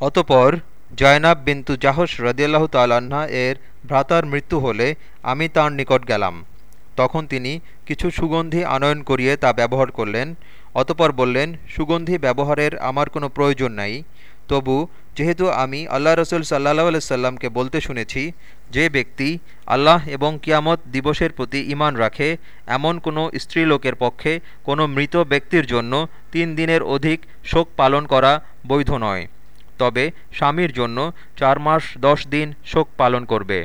অতপর জয়নাব বিন্তু জাহস রদিয়াল্লাহ তাল্লাহ্না এর ভ্রাতার মৃত্যু হলে আমি তাঁর নিকট গেলাম। তখন তিনি কিছু সুগন্ধি আনয়ন করিয়ে তা ব্যবহার করলেন। অতপর বললেন, সুগন্ধি ব্যবহারের আমার কোনো প্রয়োজন নাই। তবু যেহেতু আমি আল্লাহ রসুল সাল্লাহ সাল্লামকে বলতে শুনেছি, যে ব্যক্তি আল্লাহ এবং কিয়ামত দিবসের প্রতি ইমান রাখে, এমন কোনো স্ত্রীলোকের পক্ষে কোনো মৃত ব্যক্তির জন্য তিন দিনের অধিক শোক পালন করা বৈধ নয়। তবে স্বামীর জন্য চার মাস দশ দিন শোক পালন করবে।